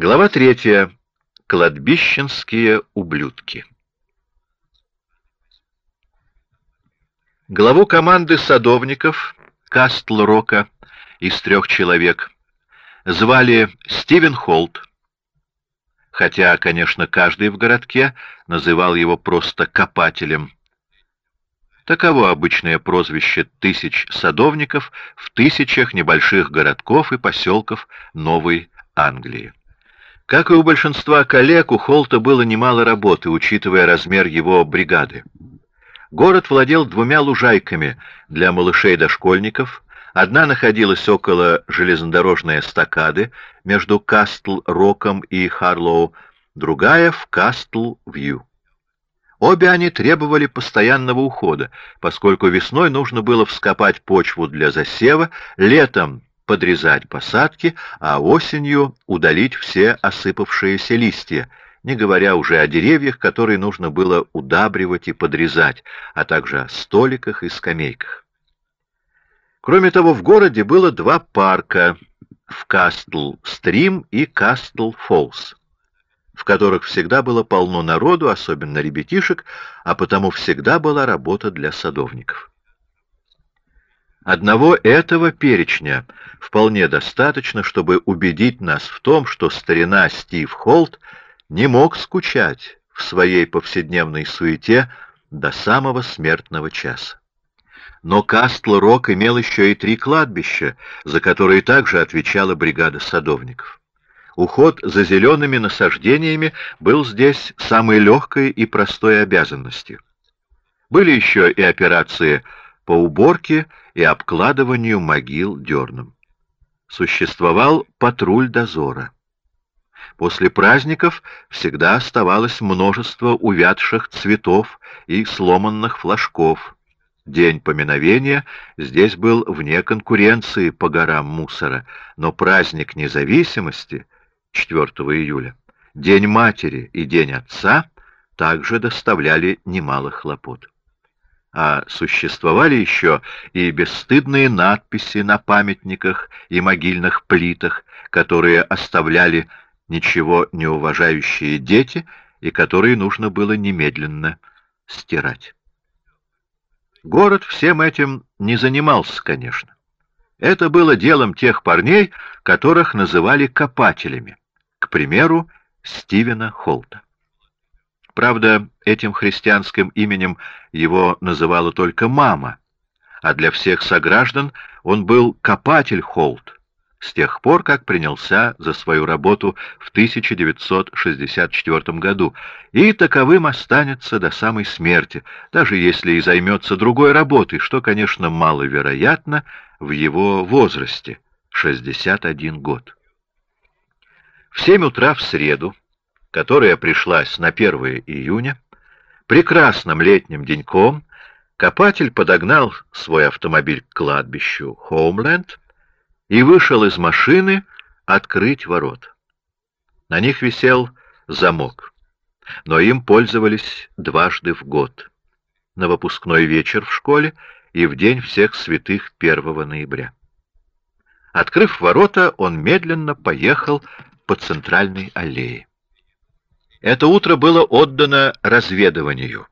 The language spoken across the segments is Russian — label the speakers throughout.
Speaker 1: Глава третья. Кладбищенские ублюдки. Главу команды садовников Кастл-Рока из трех человек звали Стивен Холт, хотя, конечно, каждый в городке называл его просто копателем. Таково обычное прозвище тысяч садовников в тысячах небольших городков и поселков Новой Англии. Как и у большинства коллег, у Холта было немало работы, учитывая размер его бригады. Город владел двумя лужайками для малышей-дошкольников. Одна находилась около железнодорожной эстакады между Кастл-Роком и Харлоу, другая — в Кастл-Вью. Обе они требовали постоянного ухода, поскольку весной нужно было вскопать почву для засева, летом подрезать посадки, а осенью удалить все осыпавшиеся листья, не говоря уже о деревьях, которые нужно было удабривать и подрезать, а также о столиках и скамейках. Кроме того, в городе было два парка в Кастл-Стрим и Кастл-Фоллс, в которых всегда было полно народу, особенно ребятишек, а потому всегда была работа для садовников. Одного этого перечня вполне достаточно, чтобы убедить нас в том, что старина Стив Холт не мог скучать в своей повседневной суете до самого смертного часа. Но Кастл-Рок имел еще и три кладбища, за которые также отвечала бригада садовников. Уход за зелеными насаждениями был здесь самой легкой и простой обязанностью. Были еще и операции по уборке и обкладыванию могил дерном. Существовал патруль дозора. После праздников всегда оставалось множество увядших цветов и сломанных флажков. День поминовения здесь был вне конкуренции по горам мусора, но праздник независимости, 4 июля, День матери и День отца также доставляли немало хлопот а существовали еще и бесстыдные надписи на памятниках и могильных плитах, которые оставляли ничего не уважающие дети и которые нужно было немедленно стирать. Город всем этим не занимался, конечно. Это было делом тех парней, которых называли копателями, к примеру, Стивена Холта. Правда, этим христианским именем его называла только мама, а для всех сограждан он был копатель Холт, с тех пор, как принялся за свою работу в 1964 году, и таковым останется до самой смерти, даже если и займется другой работой, что, конечно, маловероятно в его возрасте — 61 год. В 7 утра в среду которая пришлась на 1 июня, прекрасным летним деньком копатель подогнал свой автомобиль к кладбищу Хоумленд и вышел из машины открыть ворот. На них висел замок, но им пользовались дважды в год. На выпускной вечер в школе и в день всех святых 1 ноября. Открыв ворота, он медленно поехал по центральной аллее. Это утро было отдано разведыванию.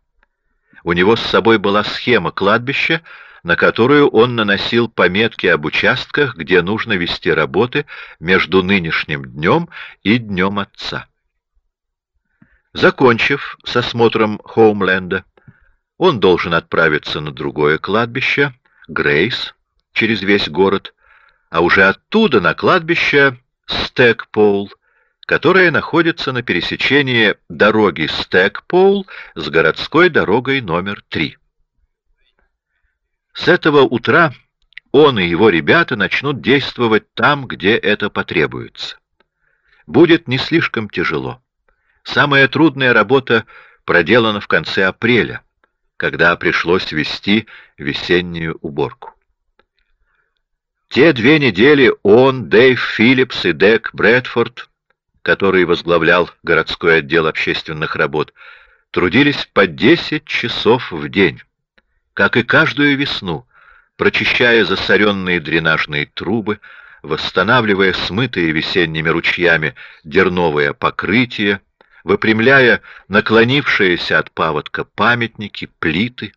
Speaker 1: У него с собой была схема кладбища, на которую он наносил пометки об участках, где нужно вести работы между нынешним днем и днем отца. Закончив с осмотром Хоумленда, он должен отправиться на другое кладбище, Грейс, через весь город, а уже оттуда на кладбище Стэкпол, которая находится на пересечении дороги Стэкпол с городской дорогой номер 3. С этого утра он и его ребята начнут действовать там, где это потребуется. Будет не слишком тяжело. Самая трудная работа проделана в конце апреля, когда пришлось вести весеннюю уборку. Те две недели он, Дэйв Филлипс и Дек Брэдфорд который возглавлял городской отдел общественных работ, трудились по 10 часов в день, как и каждую весну, прочищая засоренные дренажные трубы, восстанавливая смытые весенними ручьями дерновое покрытие, выпрямляя наклонившиеся от паводка памятники, плиты.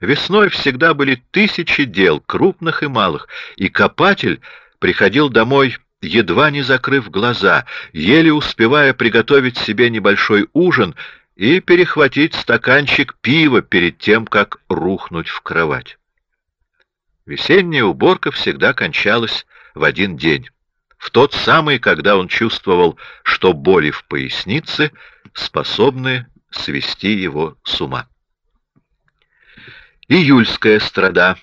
Speaker 1: Весной всегда были тысячи дел, крупных и малых, и копатель приходил домой, едва не закрыв глаза, еле успевая приготовить себе небольшой ужин и перехватить стаканчик пива перед тем, как рухнуть в кровать. Весенняя уборка всегда кончалась в один день, в тот самый, когда он чувствовал, что боли в пояснице способны свести его с ума. Июльская страда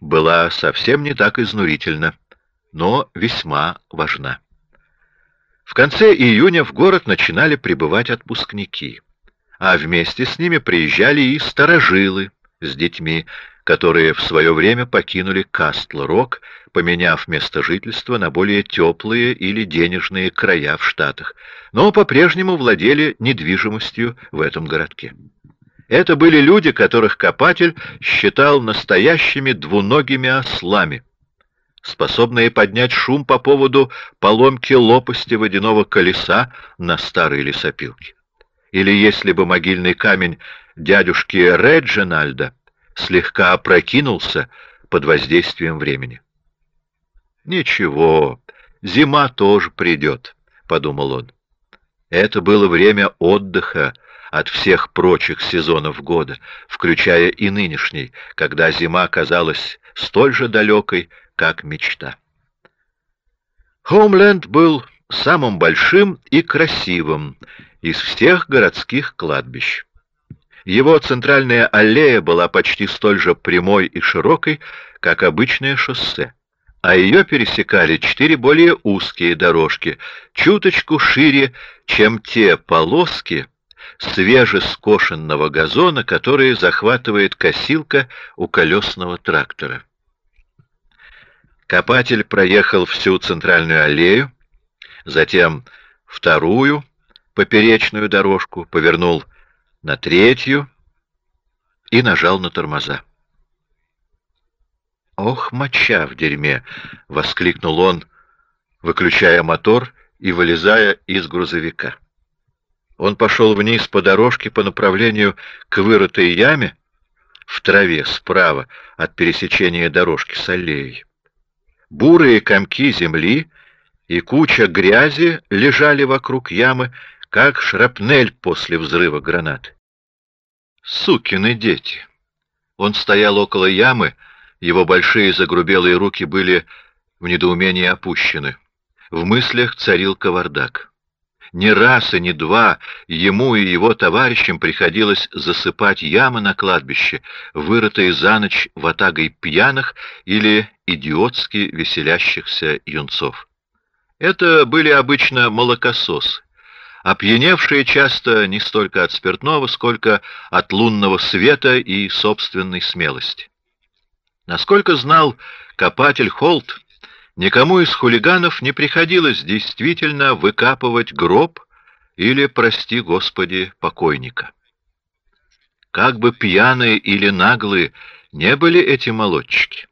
Speaker 1: была совсем не так изнурительна, но весьма важна. В конце июня в город начинали прибывать отпускники, а вместе с ними приезжали и старожилы с детьми, которые в свое время покинули Кастл-Рок, поменяв место жительства на более теплые или денежные края в Штатах, но по-прежнему владели недвижимостью в этом городке. Это были люди, которых копатель считал настоящими двуногими ослами, способные поднять шум по поводу поломки лопасти водяного колеса на старой лесопилке. Или если бы могильный камень дядюшки Реджинальда слегка опрокинулся под воздействием времени. «Ничего, зима тоже придет», — подумал он. Это было время отдыха от всех прочих сезонов года, включая и нынешний, когда зима казалась столь же далекой, как мечта. Хоумленд был самым большим и красивым из всех городских кладбищ. Его центральная аллея была почти столь же прямой и широкой, как обычное шоссе, а ее пересекали четыре более узкие дорожки, чуточку шире, чем те полоски свежескошенного газона, которые захватывает косилка у колесного трактора. Копатель проехал всю центральную аллею, затем вторую поперечную дорожку, повернул на третью и нажал на тормоза. «Ох, моча в дерьме!» — воскликнул он, выключая мотор и вылезая из грузовика. Он пошел вниз по дорожке по направлению к вырытой яме в траве справа от пересечения дорожки с аллеей. Бурые комки земли и куча грязи лежали вокруг ямы, как шрапнель после взрыва гранат. Сукины дети! Он стоял около ямы, его большие загрубелые руки были в недоумении опущены. В мыслях царил кавардак. Ни раз и ни два ему и его товарищам приходилось засыпать ямы на кладбище, вырытые за ночь ватагой пьяных или идиотски веселящихся юнцов. Это были обычно молокососы, опьяневшие часто не столько от спиртного, сколько от лунного света и собственной смелости. Насколько знал копатель Холт, никому из хулиганов не приходилось действительно выкапывать гроб или, прости Господи, покойника. Как бы пьяные или наглые не были эти молодчики,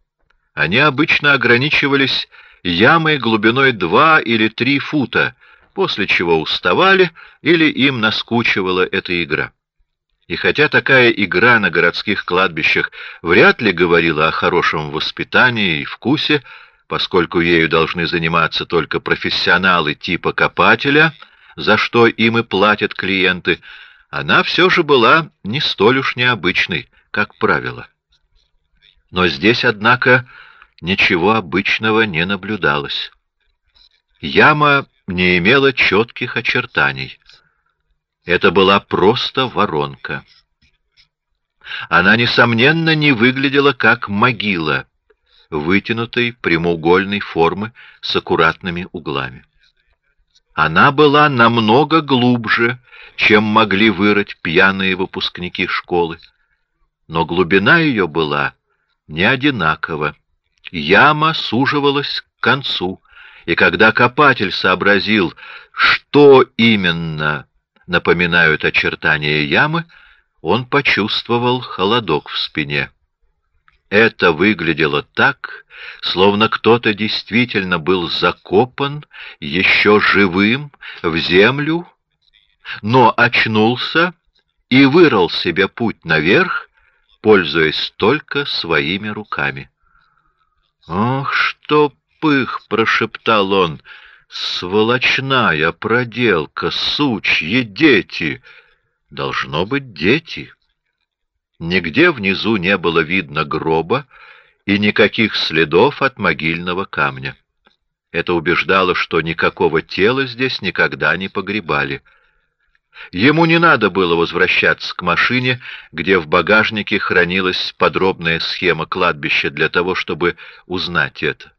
Speaker 1: они обычно ограничивались ямой глубиной два или три фута, после чего уставали или им наскучивала эта игра. И хотя такая игра на городских кладбищах вряд ли говорила о хорошем воспитании и вкусе, поскольку ею должны заниматься только профессионалы типа копателя, за что им и платят клиенты, она все же была не столь уж необычной, как правило. Но здесь, однако, ничего обычного не наблюдалось. Яма не имела четких очертаний. Это была просто воронка. Она, несомненно, не выглядела как могила, вытянутой прямоугольной формы с аккуратными углами. Она была намного глубже, чем могли вырыть пьяные выпускники школы, но глубина ее была не одинакова. Яма суживалась к концу, и когда копатель сообразил, что именно напоминают очертания ямы, он почувствовал холодок в спине. это выглядело так, словно кто-то действительно был закопан еще живым в землю, но очнулся и вырыл себе путь наверх, пользуясь только своими руками. «Ох, что пых!» — прошептал он. «Сволочная проделка, сучьи дети!» «Должно быть, дети!» Нигде внизу не было видно гроба и никаких следов от могильного камня. Это убеждало, что никакого тела здесь никогда не погребали. Ему не надо было возвращаться к машине, где в багажнике хранилась подробная схема кладбища для того, чтобы узнать это.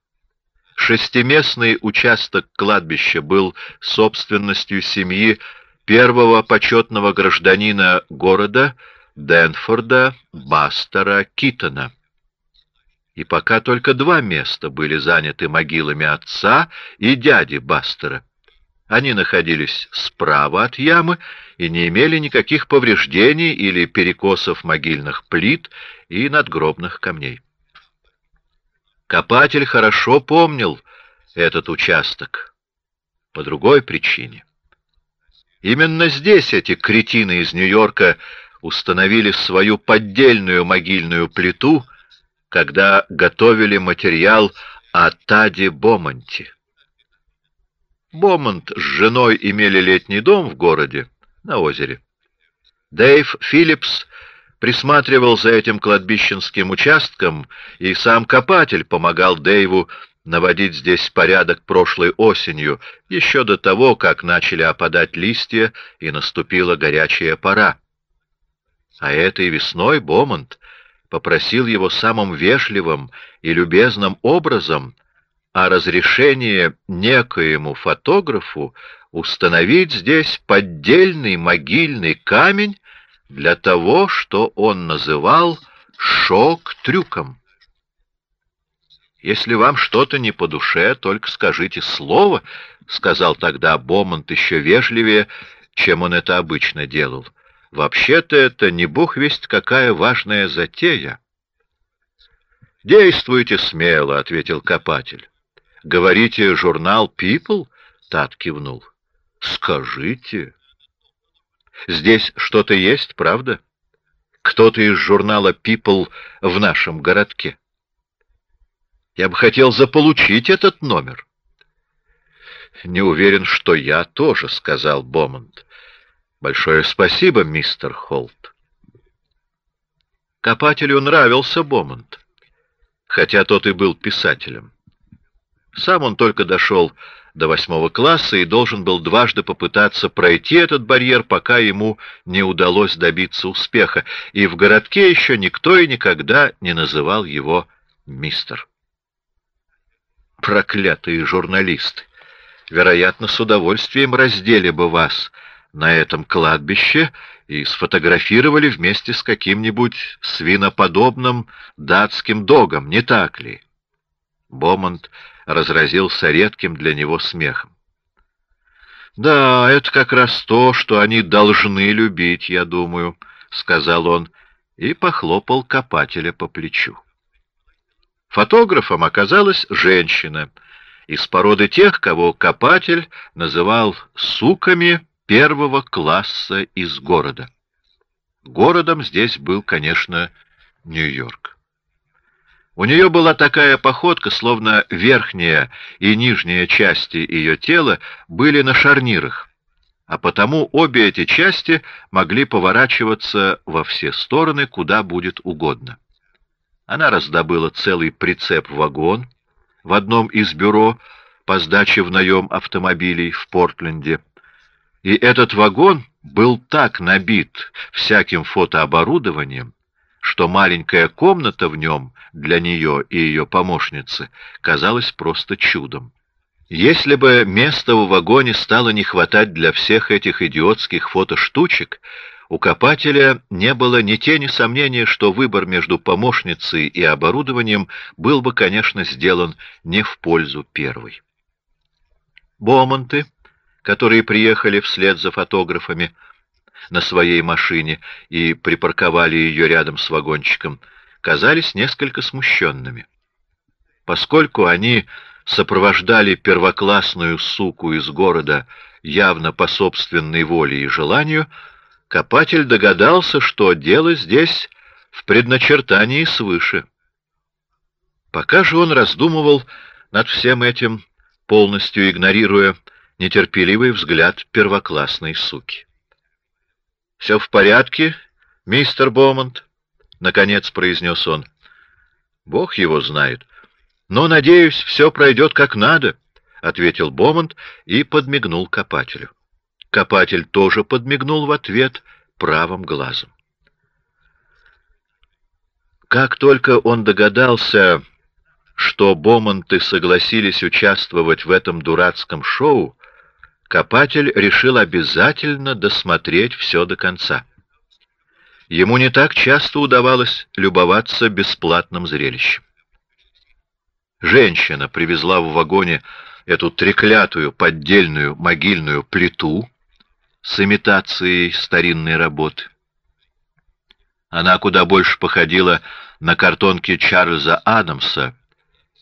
Speaker 1: Шестиместный участок кладбища был собственностью семьи первого почетного гражданина города Денфорда Бастера Китона. И пока только два места были заняты могилами отца и дяди Бастера. Они находились справа от ямы и не имели никаких повреждений или перекосов могильных плит и надгробных камней. Копатель хорошо помнил этот участок по другой причине. Именно здесь эти кретины из Нью-Йорка установили свою поддельную могильную плиту, когда готовили материал о Таде Бомонте. Бомонт с женой имели летний дом в городе, на озере. Дэйв Филлипс присматривал за этим кладбищенским участком, и сам копатель помогал Дэйву наводить здесь порядок прошлой осенью, еще до того, как начали опадать листья и наступила горячая пора. А этой весной Бомонт попросил его самым вежливым и любезным образом о разрешении некоему фотографу установить здесь поддельный могильный камень для того, что он называл шок-трюком. «Если вам что-то не по душе, только скажите слово», — сказал тогда Бомонт еще вежливее, чем он это обычно делал. «Вообще-то это не бог весть какая важная затея». «Действуйте смело», — ответил копатель. Говорите, журнал People? Тат кивнул. Скажите. Здесь что-то есть, правда? Кто-то из журнала People в нашем городке. Я бы хотел заполучить этот номер. Не уверен, что я тоже, сказал Бомонд. Большое спасибо, мистер Холт. Копателю нравился Бомонд, хотя тот и был писателем. Сам он только дошел до восьмого класса и должен был дважды попытаться пройти этот барьер, пока ему не удалось добиться успеха, и в городке еще никто и никогда не называл его мистер. Проклятые журналисты! Вероятно, с удовольствием раздели бы вас на этом кладбище и сфотографировали вместе с каким-нибудь свиноподобным датским догом, не так ли? Бомонд разразился редким для него смехом. «Да, это как раз то, что они должны любить, я думаю», — сказал он и похлопал копателя по плечу. Фотографом оказалась женщина из породы тех, кого копатель называл «суками первого класса из города». Городом здесь был, конечно, Нью-Йорк. У нее была такая походка, словно верхняя и нижняя части ее тела были на шарнирах, а потому обе эти части могли поворачиваться во все стороны, куда будет угодно. Она раздобыла целый прицеп-вагон в одном из бюро по сдаче в наем автомобилей в Портленде, и этот вагон был так набит всяким фотооборудованием, что маленькая комната в нем для нее и ее помощницы казалась просто чудом. Если бы места в вагоне стало не хватать для всех этих идиотских фотоштучек, у копателя не было ни тени сомнения, что выбор между помощницей и оборудованием был бы, конечно, сделан не в пользу первой. Бомонты, которые приехали вслед за фотографами, на своей машине и припарковали ее рядом с вагончиком, казались несколько смущенными. Поскольку они сопровождали первоклассную суку из города явно по собственной воле и желанию, копатель догадался, что дело здесь в предначертании свыше. Пока же он раздумывал над всем этим, полностью игнорируя нетерпеливый взгляд первоклассной суки. «Все в порядке, мистер Бомонд?» — наконец произнес он. «Бог его знает. Но, надеюсь, все пройдет как надо», — ответил Бомонд и подмигнул копателю. Копатель тоже подмигнул в ответ правым глазом. Как только он догадался, что Бомонты согласились участвовать в этом дурацком шоу, Копатель решил обязательно досмотреть все до конца. Ему не так часто удавалось любоваться бесплатным зрелищем. Женщина привезла в вагоне эту треклятую поддельную могильную плиту с имитацией старинной работы. Она куда больше походила на картонки Чарльза Адамса,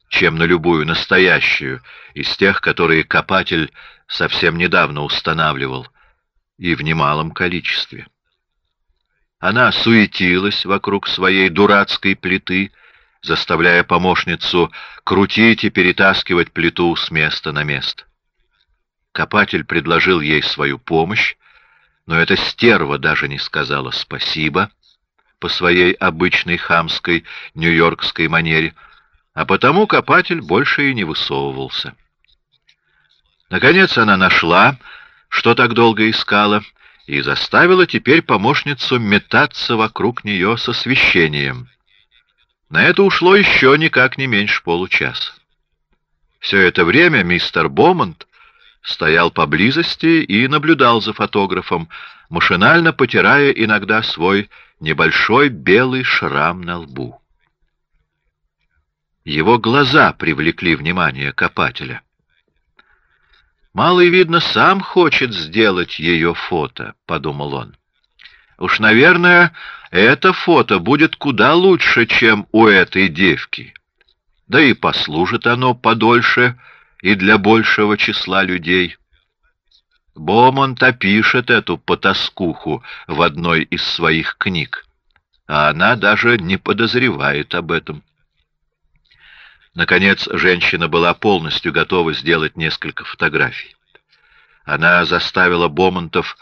Speaker 1: чем на любую настоящую из тех, которые копатель совсем недавно устанавливал, и в немалом количестве. Она суетилась вокруг своей дурацкой плиты, заставляя помощницу крутить и перетаскивать плиту с места на место. Копатель предложил ей свою помощь, но эта стерва даже не сказала спасибо по своей обычной хамской нью-йоркской манере, а потому копатель больше и не высовывался. Наконец она нашла, что так долго искала, и заставила теперь помощницу метаться вокруг нее с освещением. На это ушло еще никак не меньше получаса. Все это время мистер Бомонд стоял поблизости и наблюдал за фотографом, машинально потирая иногда свой небольшой белый шрам на лбу. Его глаза привлекли внимание копателя. Малый, видно, сам хочет сделать ее фото, — подумал он. Уж, наверное, это фото будет куда лучше, чем у этой девки. Да и послужит оно подольше и для большего числа людей. Бомонт опишет эту потаскуху в одной из своих книг, а она даже не подозревает об этом. Наконец, женщина была полностью готова сделать несколько фотографий. Она заставила Бомонтов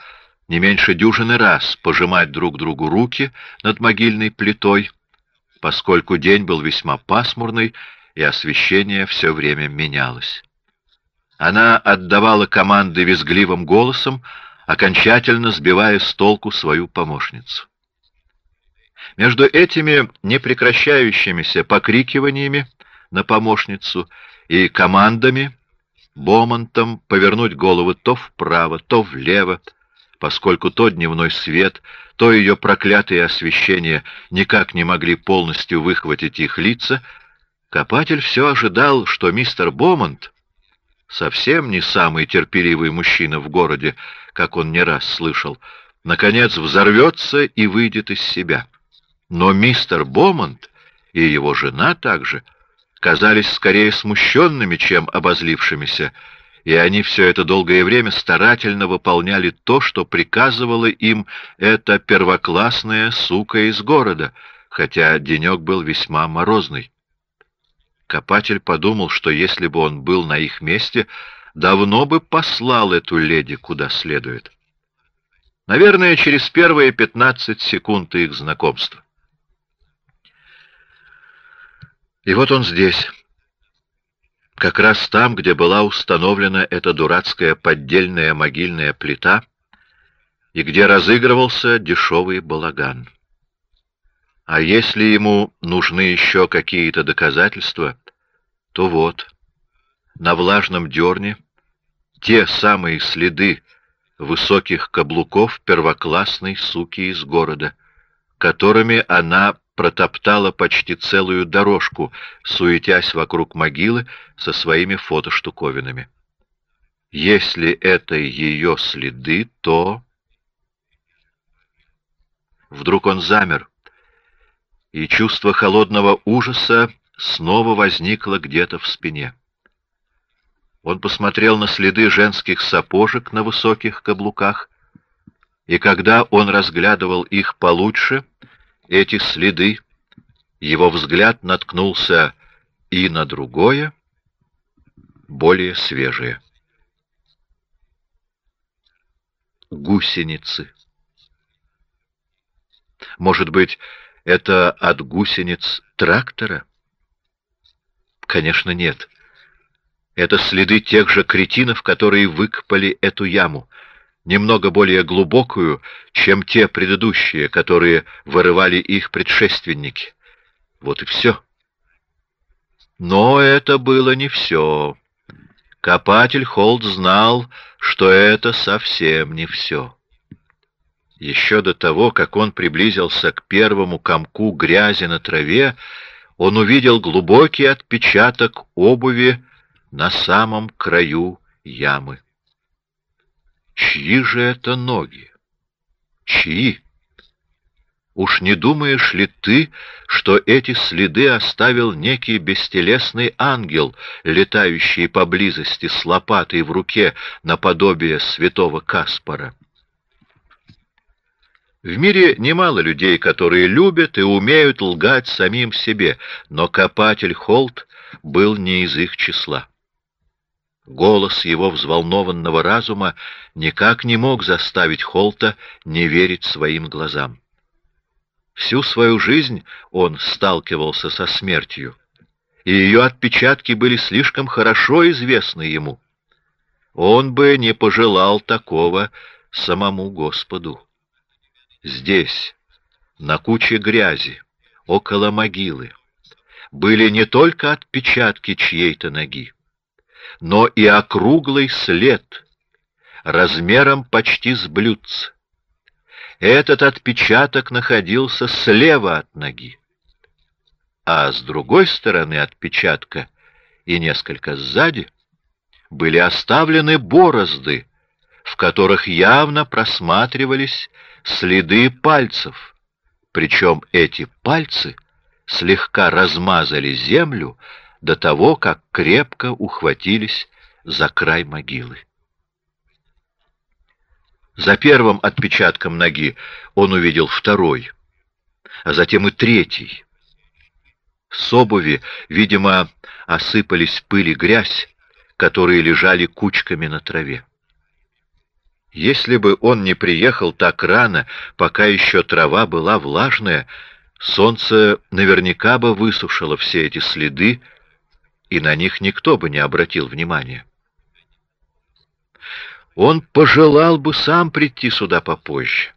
Speaker 1: не меньше дюжины раз пожимать друг другу руки над могильной плитой, поскольку день был весьма пасмурный, и освещение все время менялось. Она отдавала команды визгливым голосом, окончательно сбивая с толку свою помощницу. Между этими непрекращающимися покрикиваниями на помощницу и командами Бомонтом повернуть голову то вправо, то влево, поскольку то дневной свет, то ее проклятые освещения никак не могли полностью выхватить их лица, копатель все ожидал, что мистер Бомонт, совсем не самый терпеливый мужчина в городе, как он не раз слышал, наконец взорвется и выйдет из себя. Но мистер Бомонт и его жена также — казались скорее смущенными, чем обозлившимися, и они все это долгое время старательно выполняли то, что приказывала им эта первоклассная сука из города, хотя денек был весьма морозный. Копатель подумал, что если бы он был на их месте, давно бы послал эту леди куда следует. Наверное, через первые пятнадцать секунд их знакомства. И вот он здесь, как раз там, где была установлена эта дурацкая поддельная могильная плита и где разыгрывался дешевый балаган. А если ему нужны еще какие-то доказательства, то вот, на влажном дерне те самые следы высоких каблуков первоклассной суки из города, которыми она протоптала почти целую дорожку, суетясь вокруг могилы со своими фотоштуковинами. Если это ее следы, то... Вдруг он замер и чувство холодного ужаса снова возникло где-то в спине. Он посмотрел на следы женских сапожек на высоких каблуках, и когда он разглядывал их получше, эти следы, его взгляд наткнулся и на другое, более свежее. Гусеницы. Может быть, это от гусениц трактора? Конечно, нет. Это следы тех же кретинов, которые выкопали эту яму, немного более глубокую, чем те предыдущие, которые вырывали их предшественники. Вот и все. Но это было не все. Копатель Холд знал, что это совсем не все. Еще до того, как он приблизился к первому комку грязи на траве, он увидел глубокий отпечаток обуви на самом краю ямы. Чьи же это ноги? Чьи? Уж не думаешь ли ты, что эти следы оставил некий бестелесный ангел, летающий поблизости с лопатой в руке наподобие святого Каспара? В мире немало людей, которые любят и умеют лгать самим себе, но копатель Холт был не из их числа. Голос его взволнованного разума никак не мог заставить Холта не верить своим глазам. Всю свою жизнь он сталкивался со смертью, и ее отпечатки были слишком хорошо известны ему. Он бы не пожелал такого самому Господу. Здесь, на куче грязи, около могилы, были не только отпечатки чьей-то ноги, но и округлый след, размером почти с блюдце. Этот отпечаток находился слева от ноги, а с другой стороны отпечатка и несколько сзади были оставлены борозды, в которых явно просматривались следы пальцев, причем эти пальцы слегка размазали землю до того, как крепко ухватились за край могилы. За первым отпечатком ноги он увидел второй, а затем и третий. С обуви, видимо, осыпались пыль и грязь, которые лежали кучками на траве. Если бы он не приехал так рано, пока еще трава была влажная, солнце наверняка бы высушило все эти следы, и на них никто бы не обратил внимания. Он пожелал бы сам прийти сюда попозже.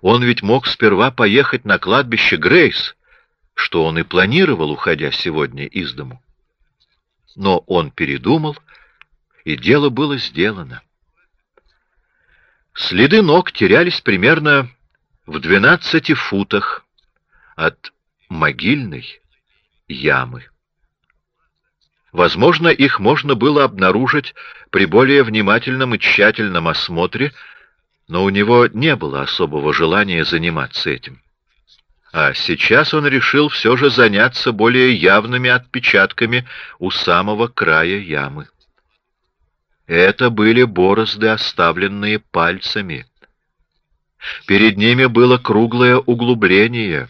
Speaker 1: Он ведь мог сперва поехать на кладбище Грейс, что он и планировал, уходя сегодня из дому. Но он передумал, и дело было сделано. Следы ног терялись примерно в двенадцати футах от могильной ямы. Возможно, их можно было обнаружить при более внимательном и тщательном осмотре, но у него не было особого желания заниматься этим. А сейчас он решил все же заняться более явными отпечатками у самого края ямы. Это были борозды, оставленные пальцами. Перед ними было круглое углубление,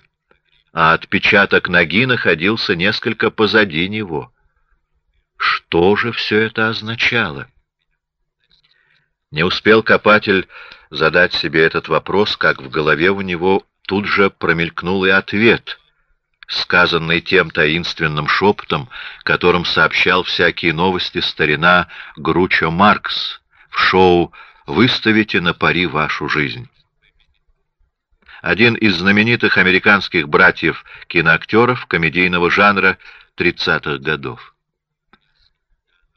Speaker 1: а отпечаток ноги находился несколько позади него. Что же все это означало? Не успел копатель задать себе этот вопрос, как в голове у него тут же промелькнул и ответ, сказанный тем таинственным шепотом, которым сообщал всякие новости старина Гручо Маркс в шоу «Выставите на пари вашу жизнь». Один из знаменитых американских братьев-киноактеров комедийного жанра 30-х годов.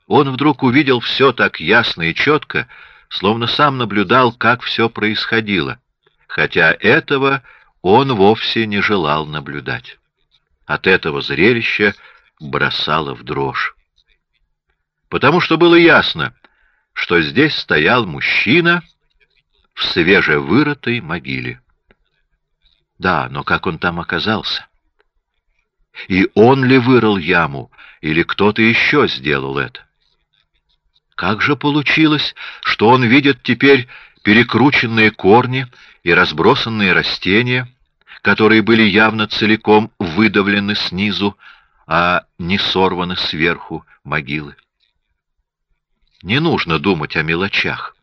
Speaker 1: Он вдруг увидел все так ясно и четко, словно сам наблюдал, как все происходило, хотя этого он вовсе не желал наблюдать. От этого зрелища бросало в дрожь. Потому что было ясно, что здесь стоял мужчина в свежевырытой могиле. Да, но как он там оказался? И он ли вырыл яму, или кто-то еще сделал это? Как же получилось, что он видит теперь перекрученные корни и разбросанные растения, которые были явно целиком выдавлены снизу, а не сорваны сверху могилы? Не нужно думать о мелочах.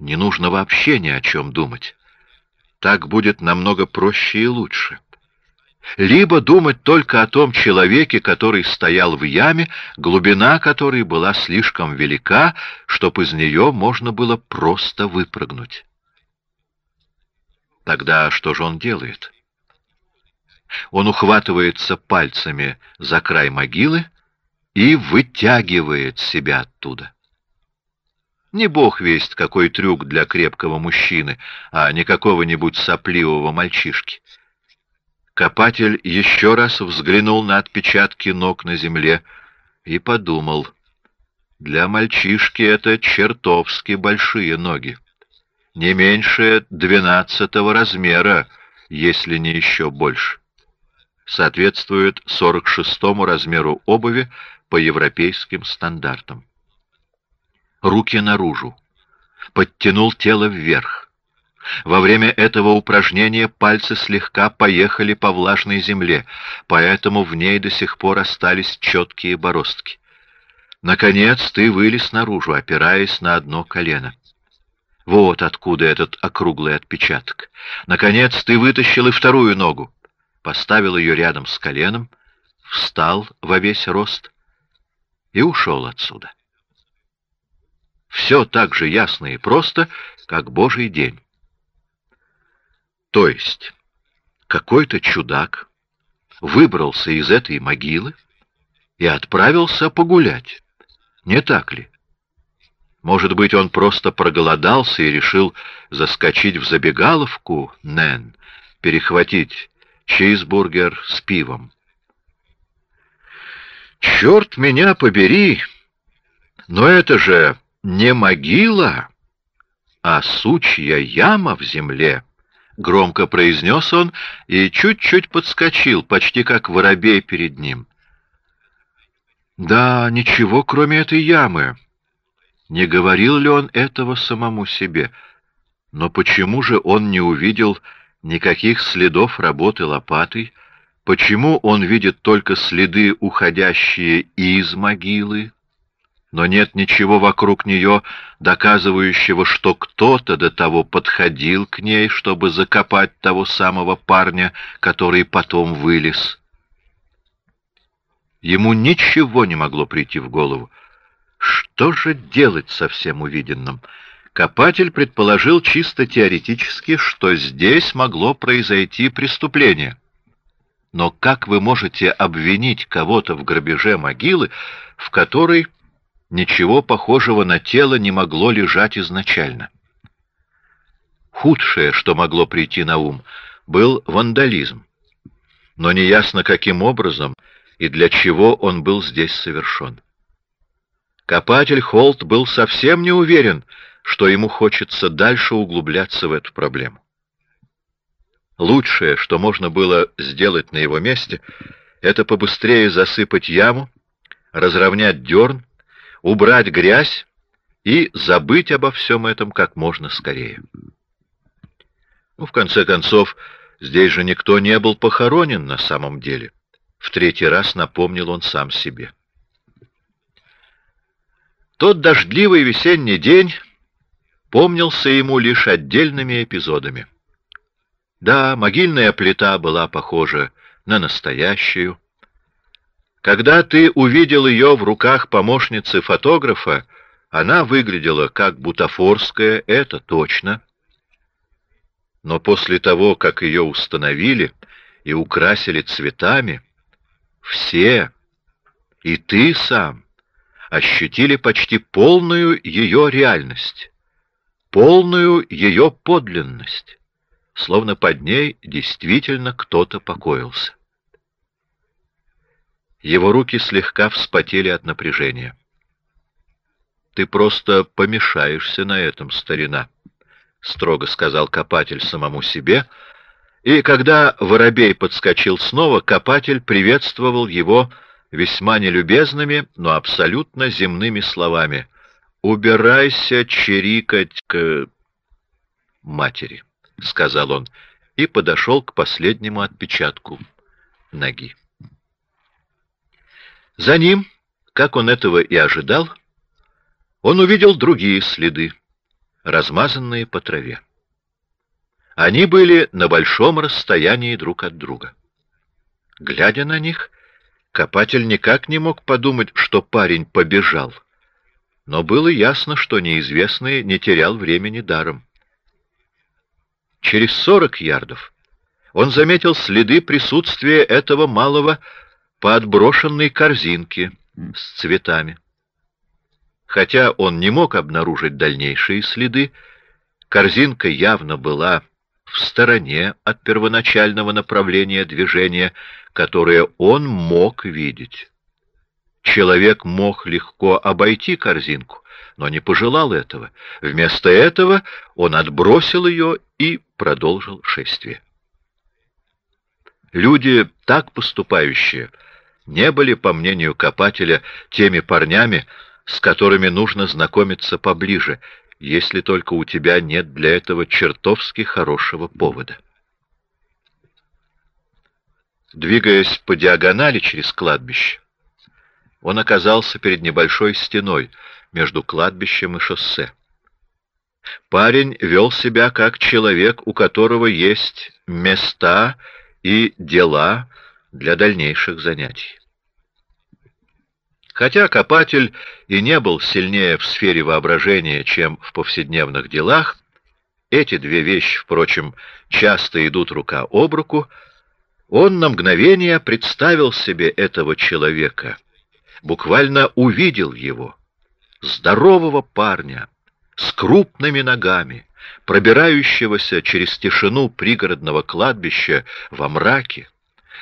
Speaker 1: Не нужно вообще ни о чем думать. Так будет намного проще и лучше. Либо думать только о том человеке, который стоял в яме, глубина которой была слишком велика, чтобы из нее можно было просто выпрыгнуть. Тогда что же он делает? Он ухватывается пальцами за край могилы и вытягивает себя оттуда. Не бог весть, какой трюк для крепкого мужчины, а не какого-нибудь сопливого мальчишки. Копатель еще раз взглянул на отпечатки ног на земле и подумал, для мальчишки это чертовски большие ноги, не меньше двенадцатого размера, если не еще больше. Соответствует сорок шестому размеру обуви по европейским стандартам руки наружу, подтянул тело вверх. Во время этого упражнения пальцы слегка поехали по влажной земле, поэтому в ней до сих пор остались четкие бороздки. Наконец ты вылез наружу, опираясь на одно колено. Вот откуда этот округлый отпечаток. Наконец ты вытащил и вторую ногу, поставил ее рядом с коленом, встал во весь рост и ушел отсюда. Все так же ясно и просто, как Божий день. То есть какой-то чудак выбрался из этой могилы и отправился погулять. Не так ли? Может быть, он просто проголодался и решил заскочить в забегаловку, Нэн, перехватить чизбургер с пивом. Черт меня побери! Но это же не могила, а сучья яма в земле, — громко произнес он и чуть-чуть подскочил, почти как воробей перед ним. Да, ничего, кроме этой ямы. Не говорил ли он этого самому себе? Но почему же он не увидел никаких следов работы лопатой? Почему он видит только следы, уходящие из могилы? Но нет ничего вокруг нее, доказывающего, что кто-то до того подходил к ней, чтобы закопать того самого парня, который потом вылез. Ему ничего не могло прийти в голову. Что же делать со всем увиденным? Копатель предположил чисто теоретически, что здесь могло произойти преступление. Но как вы можете обвинить кого-то в грабеже могилы, в которой ничего похожего на тело не могло лежать изначально. Худшее, что могло прийти на ум, был вандализм. Но неясно, каким образом и для чего он был здесь совершен. Копатель Холт был совсем не уверен, что ему хочется дальше углубляться в эту проблему. Лучшее, что можно было сделать на его месте, это побыстрее засыпать яму, разровнять дерн убрать грязь и забыть обо всем этом как можно скорее. Ну, в конце концов, здесь же никто не был похоронен на самом деле. В третий раз напомнил он сам себе. Тот дождливый весенний день помнился ему лишь отдельными эпизодами. Да, могильная плита была похожа на настоящую, когда ты увидел ее в руках помощницы фотографа, она выглядела как бутафорская, это точно. Но после того, как ее установили и украсили цветами, все, и ты сам, ощутили почти полную ее реальность, полную ее подлинность, словно под ней действительно кто-то покоился. Его руки слегка вспотели от напряжения. «Ты просто помешаешься на этом, старина», — строго сказал копатель самому себе И когда воробей подскочил снова, копатель приветствовал его весьма нелюбезными, но абсолютно земными словами. «Убирайся чирикать к матери», — сказал он, и подошел к последнему отпечатку ноги. За ним, как он этого и ожидал, он увидел другие следы, размазанные по траве. Они были на большом расстоянии друг от друга. Глядя на них, копатель никак не мог подумать, что парень побежал. Но было ясно, что неизвестный не терял времени даром. Через сорок ярдов он заметил следы присутствия этого малого по отброшенной корзинке с цветами. Хотя он не мог обнаружить дальнейшие следы, корзинка явно была в стороне от первоначального направления движения, которое он мог видеть. Человек мог легко обойти корзинку, но не пожелал этого. Вместо этого он отбросил ее и продолжил шествие. Люди, так поступающие, не были, по мнению копателя, теми парнями, с которыми нужно знакомиться поближе, если только у тебя нет для этого чертовски хорошего повода. Двигаясь по диагонали через кладбище, он оказался перед небольшой стеной между кладбищем и шоссе. Парень вел себя как человек, у которого есть места и дела для дальнейших занятий. Хотя копатель и не был сильнее в сфере воображения, чем в повседневных делах, эти две вещи, впрочем, часто идут рука об руку, он на мгновение представил себе этого человека, буквально увидел его, здорового парня, с крупными ногами, пробирающегося через тишину пригородного кладбища во мраке,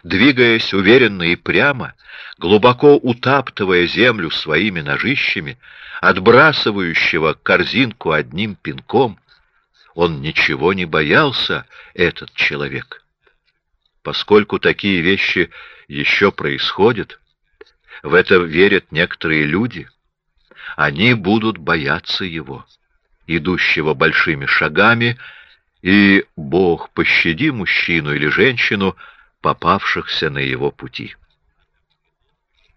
Speaker 1: двигаясь уверенно и прямо, глубоко утаптывая землю своими ножищами, отбрасывающего корзинку одним пинком, он ничего не боялся, этот человек. Поскольку такие вещи еще происходят, в это верят некоторые люди, они будут бояться его, идущего большими шагами, и, Бог, пощади мужчину или женщину, попавшихся на его пути.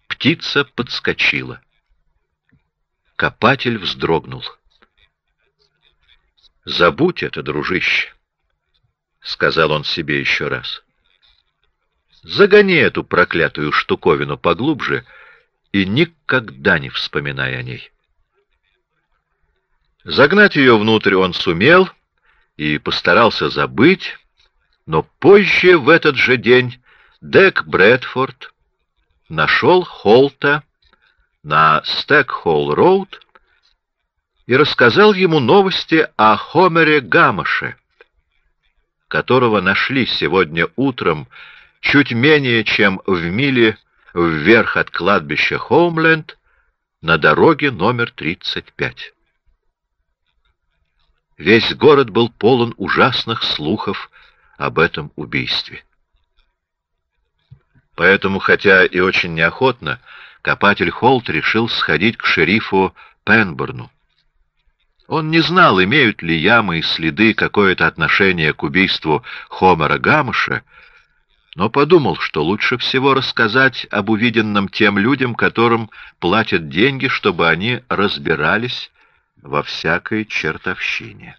Speaker 1: Птица подскочила. Копатель вздрогнул. «Забудь это, дружище», — сказал он себе еще раз. «Загони эту проклятую штуковину поглубже и никогда не вспоминай о ней». Загнать ее внутрь он сумел и постарался забыть, но позже в этот же день Дек Брэдфорд нашел Холта на Стэкхолл-Роуд и рассказал ему новости о Хомере Гамаше, которого нашли сегодня утром чуть менее чем в миле вверх от кладбища Хоумленд на дороге номер 35. Весь город был полон ужасных слухов об этом убийстве. Поэтому, хотя и очень неохотно, копатель Холт решил сходить к шерифу Пенборну. Он не знал, имеют ли ямы и следы какое-то отношение к убийству Хомера Гамыша, но подумал, что лучше всего рассказать об увиденном тем людям, которым платят деньги, чтобы они разбирались во всякой чертовщине.